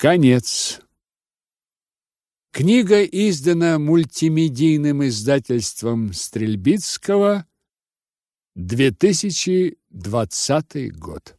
Конец. Книга издана мультимедийным издательством Стрельбицкого 2020 год.